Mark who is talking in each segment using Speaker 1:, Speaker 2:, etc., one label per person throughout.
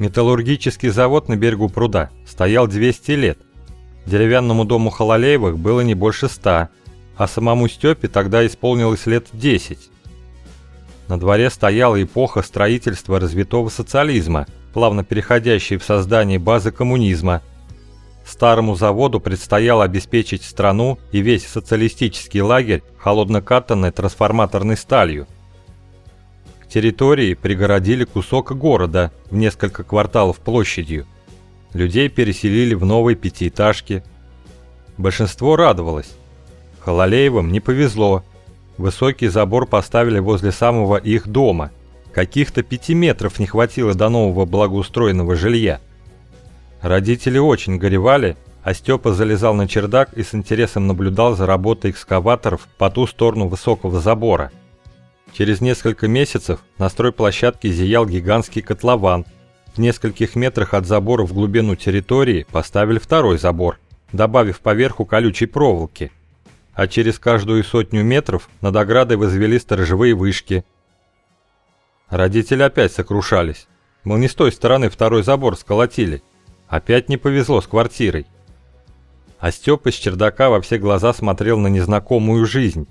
Speaker 1: Металлургический завод на берегу пруда стоял 200 лет. Деревянному дому Хололеевых было не больше ста, а самому Степе тогда исполнилось лет 10. На дворе стояла эпоха строительства развитого социализма, плавно переходящей в создание базы коммунизма. Старому заводу предстояло обеспечить страну и весь социалистический лагерь холоднокатанной трансформаторной сталью – территории пригородили кусок города в несколько кварталов площадью. Людей переселили в новые пятиэтажки. Большинство радовалось. Хололеевым не повезло. Высокий забор поставили возле самого их дома. Каких-то пяти метров не хватило до нового благоустроенного жилья. Родители очень горевали, а Степа залезал на чердак и с интересом наблюдал за работой экскаваторов по ту сторону высокого забора – Через несколько месяцев на стройплощадке зиял гигантский котлован. В нескольких метрах от забора в глубину территории поставили второй забор, добавив поверху колючей проволоки. А через каждую сотню метров над оградой возвели сторожевые вышки. Родители опять сокрушались. Мол, не с той стороны второй забор сколотили. Опять не повезло с квартирой. А Степа с чердака во все глаза смотрел на незнакомую жизнь.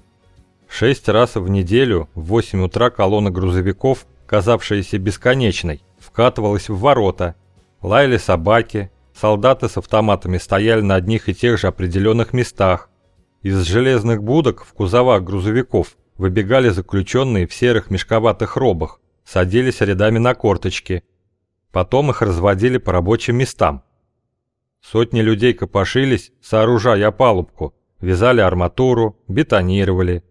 Speaker 1: Шесть раз в неделю в 8 утра колонна грузовиков, казавшаяся бесконечной, вкатывалась в ворота. Лаяли собаки, солдаты с автоматами стояли на одних и тех же определенных местах. Из железных будок в кузовах грузовиков выбегали заключенные в серых мешковатых робах, садились рядами на корточки. Потом их разводили по рабочим местам. Сотни людей копошились, сооружая палубку, вязали арматуру, бетонировали,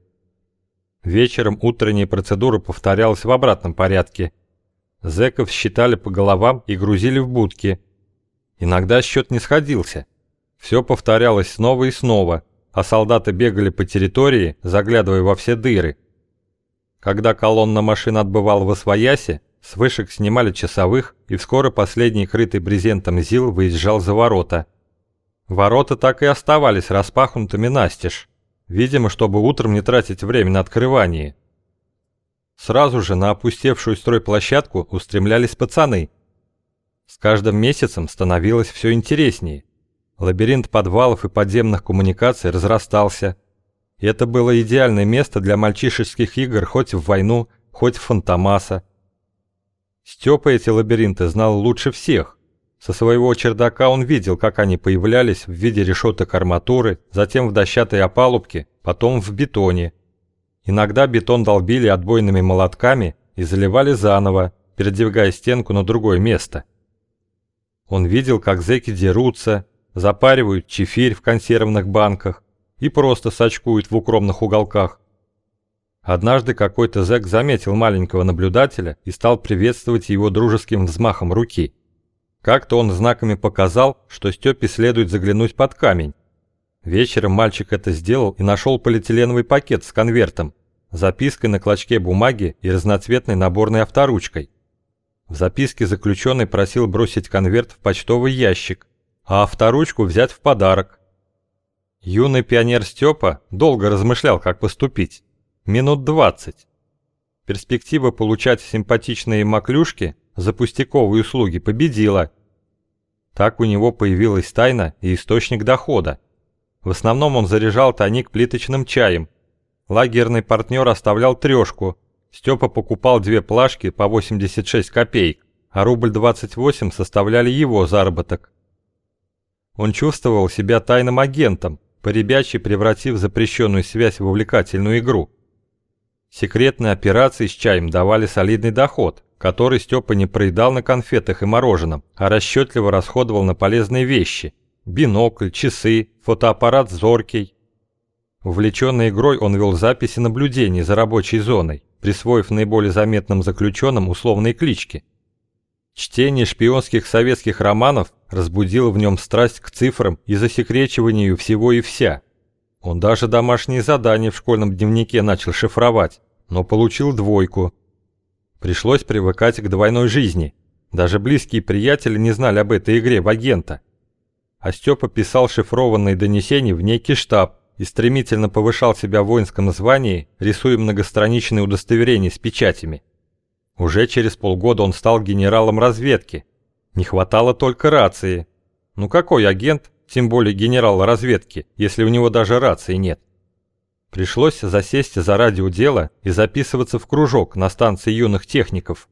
Speaker 1: Вечером утренняя процедура повторялась в обратном порядке. Зэков считали по головам и грузили в будки. Иногда счет не сходился. Все повторялось снова и снова, а солдаты бегали по территории, заглядывая во все дыры. Когда колонна машин отбывала в Освоясе, с вышек снимали часовых, и вскоре последний крытый брезентом ЗИЛ выезжал за ворота. Ворота так и оставались распахнутыми настежь. Видимо, чтобы утром не тратить время на открывание. Сразу же на опустевшую стройплощадку устремлялись пацаны. С каждым месяцем становилось все интереснее. Лабиринт подвалов и подземных коммуникаций разрастался. И это было идеальное место для мальчишеских игр хоть в войну, хоть в фантомаса. Степа эти лабиринты знал лучше всех. Со своего чердака он видел, как они появлялись в виде решеток арматуры, затем в дощатой опалубке, потом в бетоне. Иногда бетон долбили отбойными молотками и заливали заново, передвигая стенку на другое место. Он видел, как зэки дерутся, запаривают чефирь в консервных банках и просто сачкуют в укромных уголках. Однажды какой-то зэк заметил маленького наблюдателя и стал приветствовать его дружеским взмахом руки – как-то он знаками показал, что Степе следует заглянуть под камень. Вечером мальчик это сделал и нашел полиэтиленовый пакет с конвертом, запиской на клочке бумаги и разноцветной наборной авторучкой. В записке заключенный просил бросить конверт в почтовый ящик, а авторучку взять в подарок. Юный пионер Степа долго размышлял, как поступить. Минут двадцать. Перспектива получать симпатичные маклюшки за пустяковые услуги победила. Так у него появилась тайна и источник дохода. В основном он заряжал тайник плиточным чаем. Лагерный партнер оставлял трешку. Степа покупал две плашки по 86 копеек, а рубль 28 составляли его заработок. Он чувствовал себя тайным агентом, поребячий превратив запрещенную связь в увлекательную игру. Секретные операции с чаем давали солидный доход, который Степа не проедал на конфетах и мороженом, а расчетливо расходовал на полезные вещи – бинокль, часы, фотоаппарат зоркий. Увлеченный игрой он вел записи наблюдений за рабочей зоной, присвоив наиболее заметным заключенным условные клички. Чтение шпионских советских романов разбудило в нем страсть к цифрам и засекречиванию всего и вся. Он даже домашние задания в школьном дневнике начал шифровать, но получил двойку – Пришлось привыкать к двойной жизни. Даже близкие приятели не знали об этой игре в агента. А Степа писал шифрованные донесения в некий штаб и стремительно повышал себя в воинском звании, рисуя многостраничные удостоверения с печатями. Уже через полгода он стал генералом разведки, Не хватало только рации. Ну какой агент, тем более генерал разведки, если у него даже рации нет? Пришлось засесть за радиодело и записываться в кружок на станции юных техников.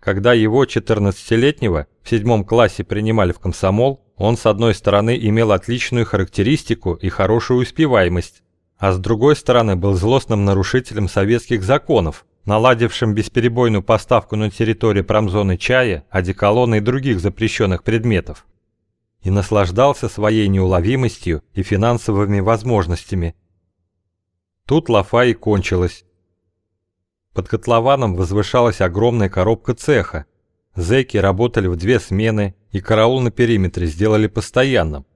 Speaker 1: Когда его, 14-летнего, в седьмом классе принимали в комсомол, он с одной стороны имел отличную характеристику и хорошую успеваемость, а с другой стороны был злостным нарушителем советских законов, наладившим бесперебойную поставку на территории промзоны чая, одеколона и других запрещенных предметов. И наслаждался своей неуловимостью и финансовыми возможностями. Тут лафа и кончилась. Под котлованом возвышалась огромная коробка цеха. Зэки работали в две смены, и караул на периметре сделали постоянным.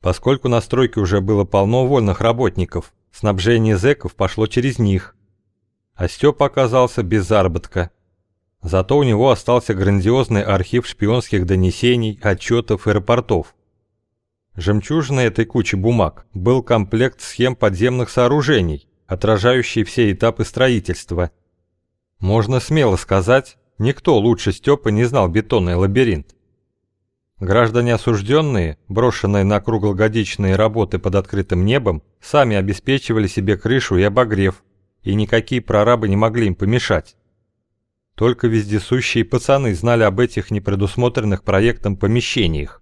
Speaker 1: Поскольку на стройке уже было полно вольных работников, снабжение зэков пошло через них. А Степа оказался без заработка. Зато у него остался грандиозный архив шпионских донесений, отчетов и рапортов. Жемчужиной этой кучи бумаг был комплект схем подземных сооружений, отражающий все этапы строительства. Можно смело сказать, никто лучше Степы не знал бетонный лабиринт. Граждане осужденные, брошенные на круглогодичные работы под открытым небом, сами обеспечивали себе крышу и обогрев, и никакие прорабы не могли им помешать. Только вездесущие пацаны знали об этих непредусмотренных проектом помещениях.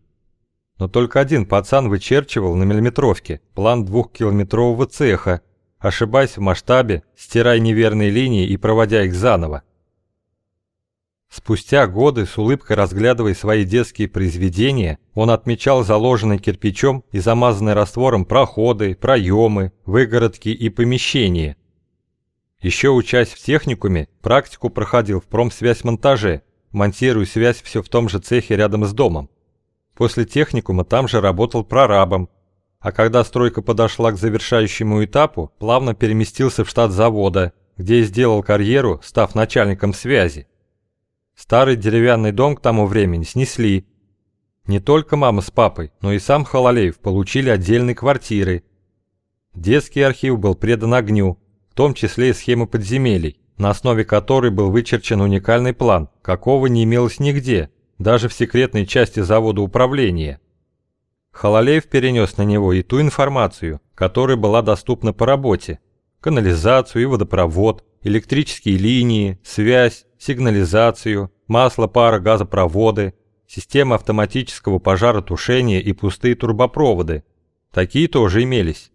Speaker 1: Но только один пацан вычерчивал на миллиметровке план двухкилометрового цеха, ошибаясь в масштабе, стирая неверные линии и проводя их заново. Спустя годы, с улыбкой разглядывая свои детские произведения, он отмечал заложенные кирпичом и замазанные раствором проходы, проемы, выгородки и помещения. Еще учась в техникуме, практику проходил в промсвязь-монтаже, монтируя связь все в том же цехе рядом с домом. После техникума там же работал прорабом, а когда стройка подошла к завершающему этапу, плавно переместился в штат завода, где и сделал карьеру, став начальником связи. Старый деревянный дом к тому времени снесли. Не только мама с папой, но и сам Хололеев получили отдельные квартиры. Детский архив был предан огню, в том числе и схемы подземелий, на основе которой был вычерчен уникальный план, какого не имелось нигде, даже в секретной части завода управления. Хололеев перенес на него и ту информацию, которая была доступна по работе, канализацию и водопровод, электрические линии, связь, сигнализацию, масло, пара, газопроводы, система автоматического пожаротушения и пустые турбопроводы. Такие тоже имелись.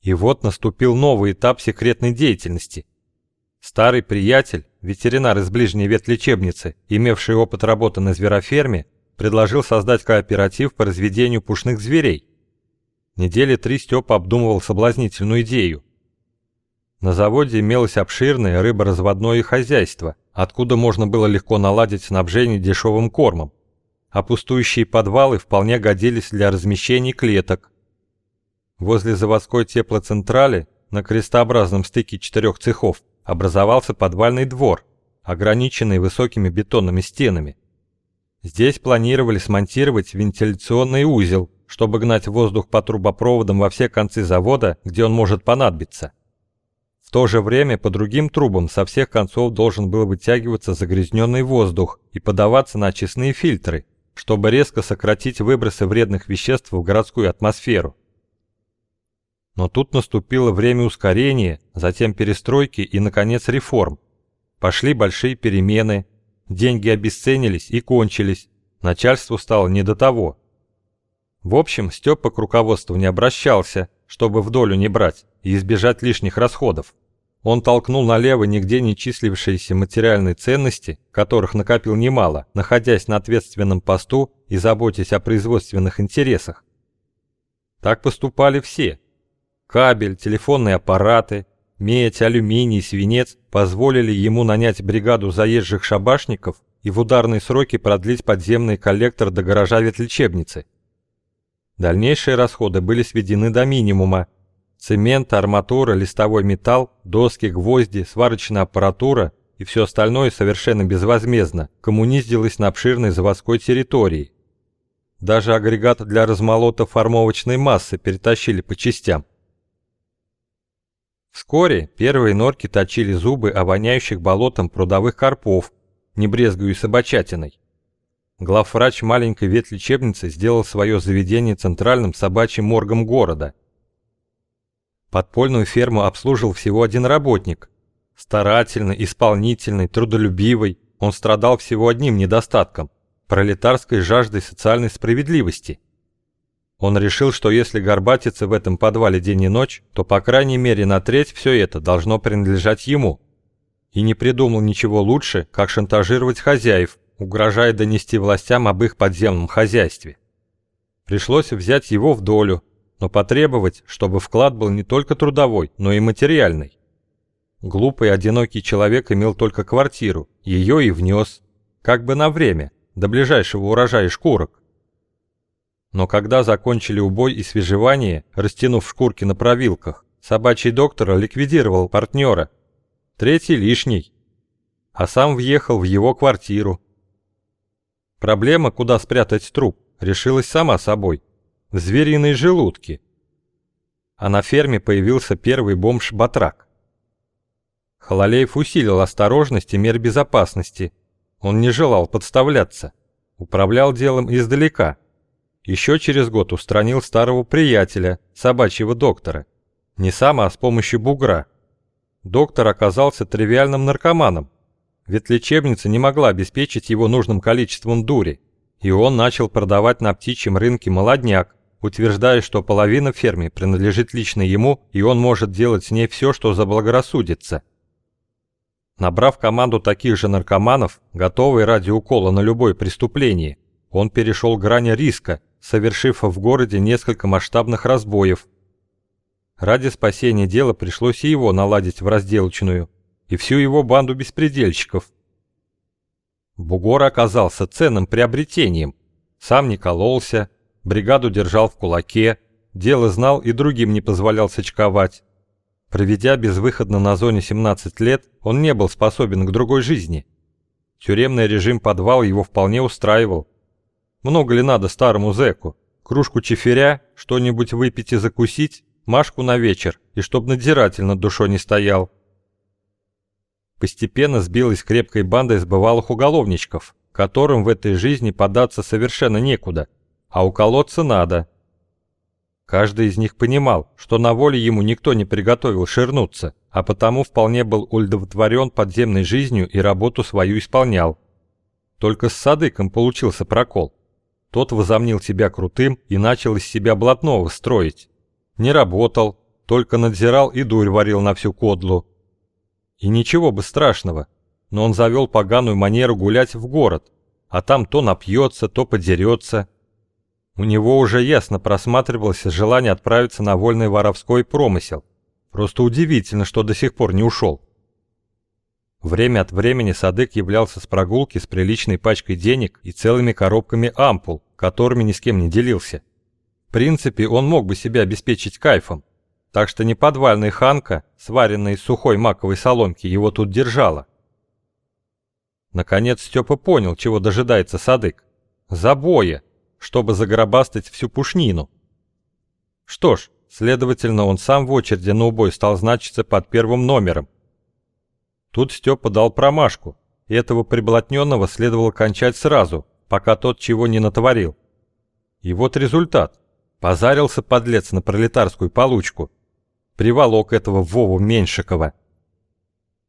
Speaker 1: И вот наступил новый этап секретной деятельности. Старый приятель, ветеринар из ближней ветлечебницы, имевший опыт работы на звероферме, предложил создать кооператив по разведению пушных зверей. Недели три Степа обдумывал соблазнительную идею. На заводе имелось обширное рыборазводное хозяйство, откуда можно было легко наладить снабжение дешевым кормом, а подвалы вполне годились для размещения клеток. Возле заводской теплоцентрали на крестообразном стыке четырех цехов образовался подвальный двор, ограниченный высокими бетонными стенами. Здесь планировали смонтировать вентиляционный узел, чтобы гнать воздух по трубопроводам во все концы завода, где он может понадобиться. В то же время по другим трубам со всех концов должен был вытягиваться загрязненный воздух и подаваться на очистные фильтры, чтобы резко сократить выбросы вредных веществ в городскую атмосферу. Но тут наступило время ускорения, затем перестройки и, наконец, реформ. Пошли большие перемены, деньги обесценились и кончились, начальству стало не до того. В общем, Степа к руководству не обращался, чтобы в долю не брать и избежать лишних расходов. Он толкнул налево нигде не числившиеся материальные ценности, которых накопил немало, находясь на ответственном посту и заботясь о производственных интересах. Так поступали все. Кабель, телефонные аппараты, медь, алюминий, свинец позволили ему нанять бригаду заезжих шабашников и в ударные сроки продлить подземный коллектор до гаража ветлечебницы. Дальнейшие расходы были сведены до минимума, Цемент, арматура, листовой металл, доски, гвозди, сварочная аппаратура и все остальное совершенно безвозмездно коммуниздилось на обширной заводской территории. Даже агрегат для размолота формовочной массы перетащили по частям. Вскоре первые норки точили зубы о воняющих болотом прудовых карпов, не брезгую собачатиной. Главврач маленькой ветлечебницы сделал свое заведение центральным собачьим моргом города. Подпольную ферму обслужил всего один работник. Старательный, исполнительный, трудолюбивый, он страдал всего одним недостатком – пролетарской жаждой социальной справедливости. Он решил, что если горбатиться в этом подвале день и ночь, то по крайней мере на треть все это должно принадлежать ему. И не придумал ничего лучше, как шантажировать хозяев, угрожая донести властям об их подземном хозяйстве. Пришлось взять его в долю, но потребовать, чтобы вклад был не только трудовой, но и материальный. Глупый одинокий человек имел только квартиру, ее и внес, как бы на время, до ближайшего урожая шкурок. Но когда закончили убой и свежевание, растянув шкурки на провилках, собачий доктор ликвидировал партнера. Третий лишний. А сам въехал в его квартиру, Проблема, куда спрятать труп, решилась сама собой. В звериной желудке. А на ферме появился первый бомж-батрак. Хололеев усилил осторожность и мер безопасности. Он не желал подставляться. Управлял делом издалека. Еще через год устранил старого приятеля, собачьего доктора. Не сам, а с помощью бугра. Доктор оказался тривиальным наркоманом, ведь лечебница не могла обеспечить его нужным количеством дури, и он начал продавать на птичьем рынке молодняк, утверждая, что половина фермы принадлежит лично ему, и он может делать с ней все, что заблагорассудится. Набрав команду таких же наркоманов, готовые ради укола на любое преступление, он перешел грани риска, совершив в городе несколько масштабных разбоев. Ради спасения дела пришлось и его наладить в разделочную – и всю его банду беспредельщиков. Бугор оказался ценным приобретением. Сам не кололся, бригаду держал в кулаке, дело знал и другим не позволял сочковать. Проведя безвыходно на зоне 17 лет, он не был способен к другой жизни. Тюремный режим подвал его вполне устраивал. Много ли надо старому зэку? Кружку чеферя, что-нибудь выпить и закусить, Машку на вечер, и чтоб надзиратель над душой не стоял постепенно сбилась крепкой бандой сбывалых уголовничков, которым в этой жизни податься совершенно некуда, а уколоться надо. Каждый из них понимал, что на воле ему никто не приготовил ширнуться, а потому вполне был удовлетворен подземной жизнью и работу свою исполнял. Только с Садыком получился прокол. Тот возомнил себя крутым и начал из себя блатного строить. Не работал, только надзирал и дурь варил на всю кодлу, и ничего бы страшного, но он завел поганую манеру гулять в город, а там то напьется, то подерется. У него уже ясно просматривалось желание отправиться на вольный воровской промысел. Просто удивительно, что до сих пор не ушел. Время от времени Садык являлся с прогулки с приличной пачкой денег и целыми коробками ампул, которыми ни с кем не делился. В принципе, он мог бы себя обеспечить кайфом, так что не подвальная ханка, сваренная из сухой маковой соломки, его тут держала. Наконец Степа понял, чего дожидается Садык. Забоя, чтобы загробастать всю пушнину. Что ж, следовательно, он сам в очереди на убой стал значиться под первым номером. Тут Степа дал промашку, и этого приблотненного следовало кончать сразу, пока тот чего не натворил. И вот результат. Позарился подлец на пролетарскую получку, приволок этого Вову Меньшикова –